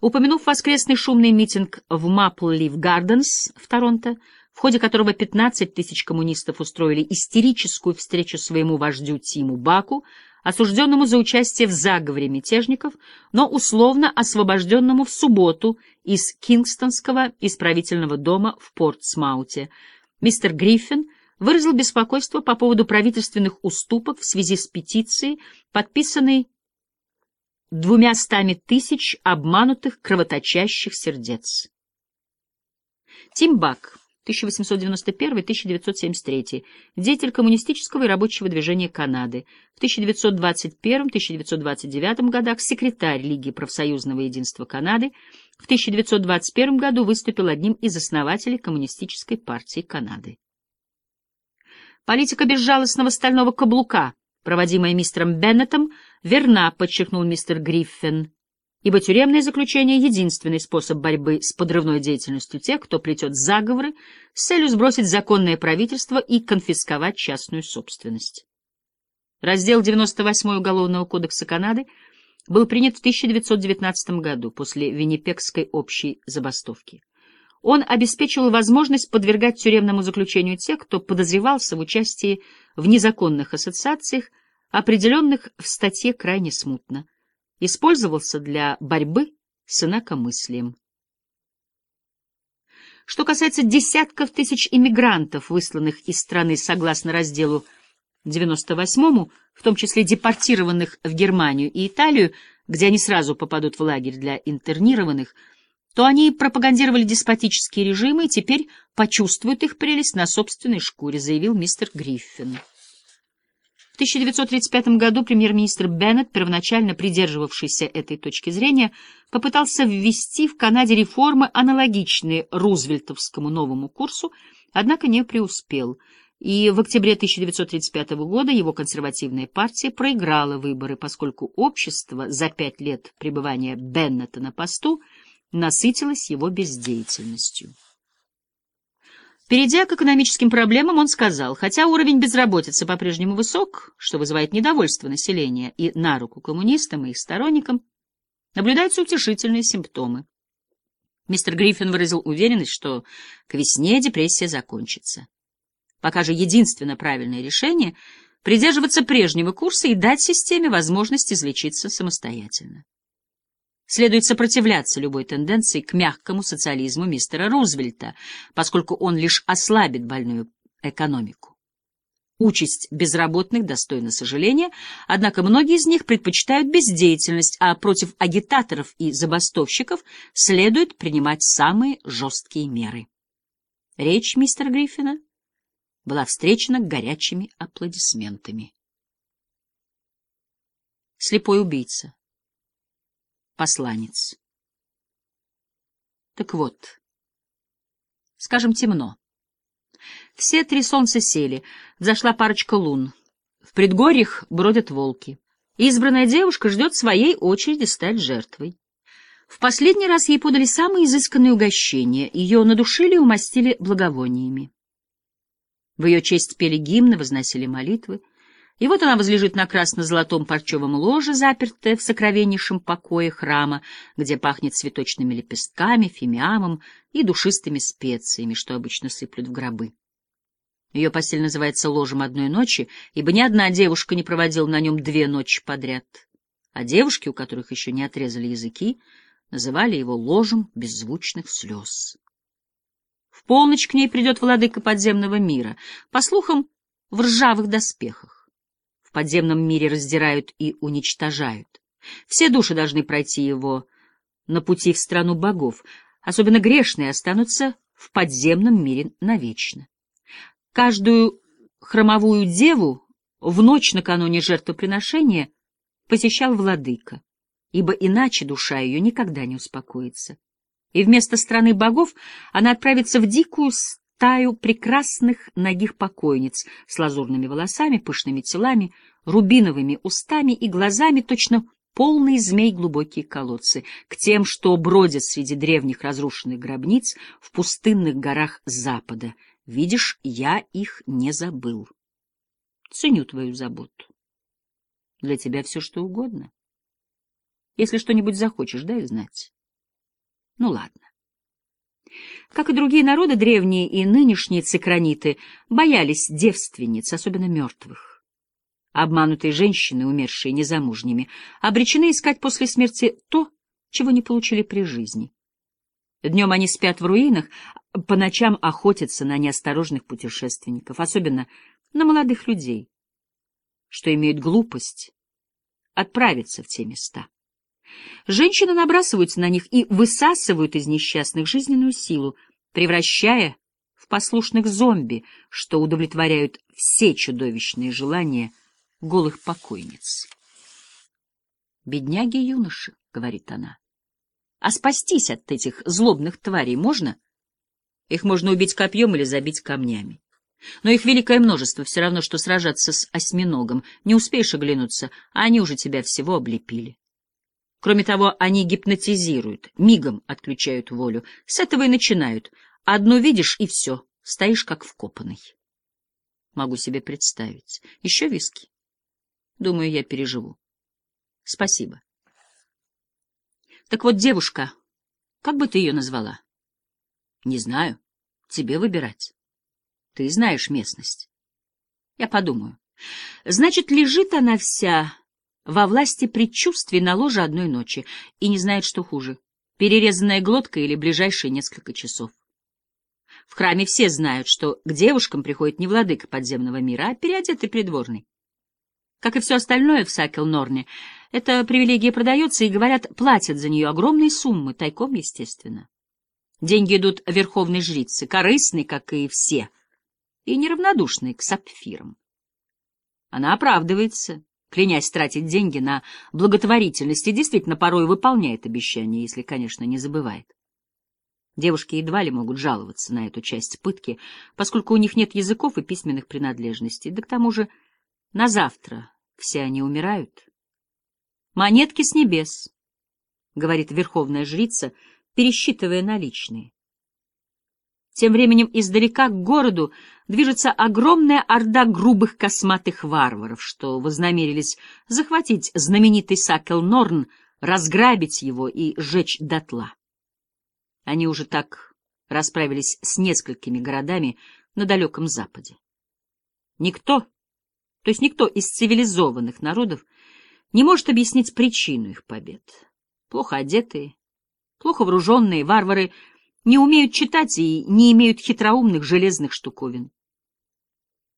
упомянув воскресный шумный митинг в Мапллив Гарденс в Торонто, в ходе которого 15 тысяч коммунистов устроили истерическую встречу своему вождю Тиму Баку, осужденному за участие в заговоре мятежников, но условно освобожденному в субботу из Кингстонского исправительного дома в Портсмауте. Мистер Гриффин выразил беспокойство по поводу правительственных уступок в связи с петицией, подписанной двумя стами тысяч обманутых кровоточащих сердец. Тим Бак 1891-1973, деятель коммунистического и рабочего движения Канады. В 1921-1929 годах секретарь Лиги профсоюзного единства Канады. В 1921 году выступил одним из основателей Коммунистической партии Канады. Политика безжалостного стального каблука, проводимая мистером Беннетом, верна, подчеркнул мистер Гриффин ибо тюремное заключение — единственный способ борьбы с подрывной деятельностью тех, кто плетет заговоры с целью сбросить законное правительство и конфисковать частную собственность. Раздел 98 Уголовного кодекса Канады был принят в 1919 году после Виннипекской общей забастовки. Он обеспечил возможность подвергать тюремному заключению тех, кто подозревался в участии в незаконных ассоциациях, определенных в статье крайне смутно использовался для борьбы с инакомыслием. Что касается десятков тысяч иммигрантов, высланных из страны согласно разделу 98, в том числе депортированных в Германию и Италию, где они сразу попадут в лагерь для интернированных, то они пропагандировали деспотические режимы и теперь почувствуют их прелесть на собственной шкуре, заявил мистер Гриффин. 1935 году премьер-министр Беннет, первоначально придерживавшийся этой точки зрения, попытался ввести в Канаде реформы, аналогичные рузвельтовскому новому курсу, однако не преуспел. И в октябре 1935 года его консервативная партия проиграла выборы, поскольку общество за пять лет пребывания Беннета на посту насытилось его бездеятельностью. Перейдя к экономическим проблемам, он сказал, хотя уровень безработицы по-прежнему высок, что вызывает недовольство населения и на руку коммунистам и их сторонникам, наблюдаются утешительные симптомы. Мистер Гриффин выразил уверенность, что к весне депрессия закончится. Пока же единственно правильное решение — придерживаться прежнего курса и дать системе возможность излечиться самостоятельно. Следует сопротивляться любой тенденции к мягкому социализму мистера Рузвельта, поскольку он лишь ослабит больную экономику. Участь безработных достойна сожаления, однако многие из них предпочитают бездеятельность, а против агитаторов и забастовщиков следует принимать самые жесткие меры. Речь мистера Гриффина была встречена горячими аплодисментами. Слепой убийца посланец. Так вот, скажем, темно. Все три солнца сели, зашла парочка лун. В предгорьях бродят волки. Избранная девушка ждет своей очереди стать жертвой. В последний раз ей подали самые изысканные угощения, ее надушили и умастили благовониями. В ее честь пели гимны, возносили молитвы. И вот она возлежит на красно-золотом парчевом ложе, запертая в сокровеннейшем покое храма, где пахнет цветочными лепестками, фимиамом и душистыми специями, что обычно сыплют в гробы. Ее постель называется ложем одной ночи, ибо ни одна девушка не проводила на нем две ночи подряд. А девушки, у которых еще не отрезали языки, называли его ложем беззвучных слез. В полночь к ней придет владыка подземного мира, по слухам, в ржавых доспехах в подземном мире раздирают и уничтожают. Все души должны пройти его на пути в страну богов, особенно грешные останутся в подземном мире навечно. Каждую хромовую деву в ночь накануне жертвоприношения посещал владыка, ибо иначе душа ее никогда не успокоится. И вместо страны богов она отправится в дикую стаю прекрасных ногих покойниц с лазурными волосами, пышными телами, рубиновыми устами и глазами, точно полные змей глубокие колодцы, к тем, что бродят среди древних разрушенных гробниц в пустынных горах Запада. Видишь, я их не забыл. Ценю твою заботу. Для тебя все что угодно. Если что-нибудь захочешь, дай знать. Ну ладно. Как и другие народы, древние и нынешние цикраниты боялись девственниц, особенно мертвых. Обманутые женщины, умершие незамужними, обречены искать после смерти то, чего не получили при жизни. Днем они спят в руинах, по ночам охотятся на неосторожных путешественников, особенно на молодых людей, что имеют глупость отправиться в те места. Женщины набрасываются на них и высасывают из несчастных жизненную силу, превращая в послушных зомби, что удовлетворяют все чудовищные желания голых покойниц. «Бедняги юноши», — говорит она, — «а спастись от этих злобных тварей можно? Их можно убить копьем или забить камнями. Но их великое множество все равно, что сражаться с осьминогом. Не успеешь оглянуться, а они уже тебя всего облепили. Кроме того, они гипнотизируют, мигом отключают волю. С этого и начинают. Одну видишь, и все, стоишь как вкопанный. Могу себе представить. Еще виски? Думаю, я переживу. Спасибо. Так вот, девушка, как бы ты ее назвала? Не знаю. Тебе выбирать. Ты знаешь местность. Я подумаю. Значит, лежит она вся во власти предчувствий на ложе одной ночи и не знает, что хуже — перерезанная глотка или ближайшие несколько часов. В храме все знают, что к девушкам приходит не владыка подземного мира, а переодетый придворный. Как и все остальное в Сакел-Норне, эта привилегия продается, и, говорят, платят за нее огромные суммы, тайком, естественно. Деньги идут верховной жрице, корыстной, как и все, и неравнодушной к сапфирам. Она оправдывается, клянясь тратить деньги на благотворительность, и действительно порой выполняет обещания, если, конечно, не забывает. Девушки едва ли могут жаловаться на эту часть пытки, поскольку у них нет языков и письменных принадлежностей, да к тому же на завтра все они умирают. «Монетки с небес», — говорит верховная жрица, пересчитывая наличные. Тем временем издалека к городу движется огромная орда грубых косматых варваров, что вознамерились захватить знаменитый Сакел-Норн, разграбить его и сжечь дотла. Они уже так расправились с несколькими городами на далеком западе. Никто, то есть никто из цивилизованных народов, не может объяснить причину их побед. Плохо одетые, плохо вооруженные варвары — не умеют читать и не имеют хитроумных железных штуковин.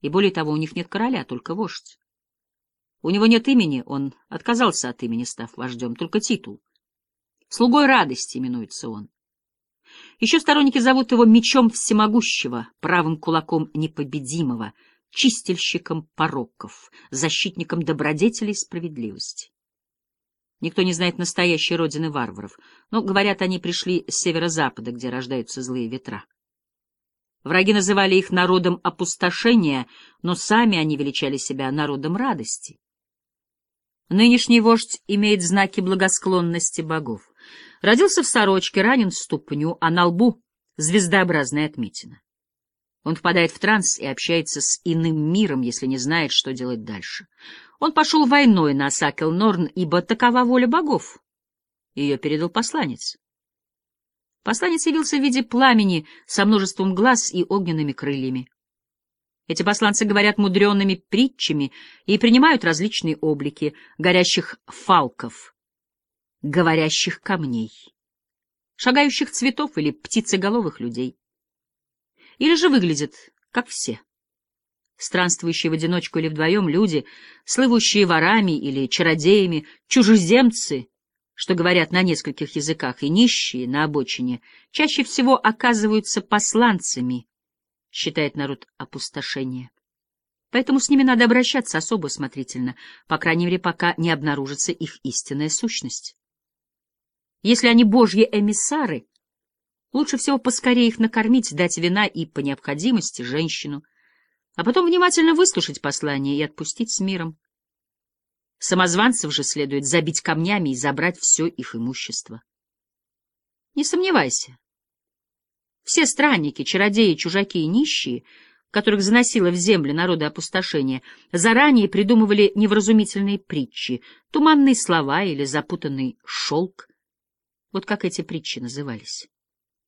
И более того, у них нет короля, только вождь. У него нет имени, он отказался от имени, став вождем, только титул. Слугой радости именуется он. Еще сторонники зовут его мечом всемогущего, правым кулаком непобедимого, чистильщиком пороков, защитником добродетелей и справедливости. Никто не знает настоящей родины варваров, но, говорят, они пришли с северо-запада, где рождаются злые ветра. Враги называли их народом опустошения, но сами они величали себя народом радости. Нынешний вождь имеет знаки благосклонности богов. Родился в сорочке, ранен в ступню, а на лбу — звездообразная отметина. Он впадает в транс и общается с иным миром, если не знает, что делать дальше. Он пошел войной на Сакел-Норн, ибо такова воля богов. Ее передал посланец. Посланец явился в виде пламени со множеством глаз и огненными крыльями. Эти посланцы говорят мудреными притчами и принимают различные облики горящих фалков, говорящих камней, шагающих цветов или птицеголовых людей. Или же выглядят, как все странствующие в одиночку или вдвоем люди, слывущие ворами или чародеями, чужеземцы, что говорят на нескольких языках, и нищие на обочине, чаще всего оказываются посланцами, считает народ опустошения. Поэтому с ними надо обращаться особо осмотрительно, по крайней мере, пока не обнаружится их истинная сущность. Если они божьи эмиссары, лучше всего поскорее их накормить, дать вина и, по необходимости, женщину — а потом внимательно выслушать послание и отпустить с миром. Самозванцев же следует забить камнями и забрать все их имущество. Не сомневайся. Все странники, чародеи, чужаки и нищие, которых заносило в землю народы опустошения, заранее придумывали невразумительные притчи, туманные слова или запутанный шелк, Вот как эти притчи назывались.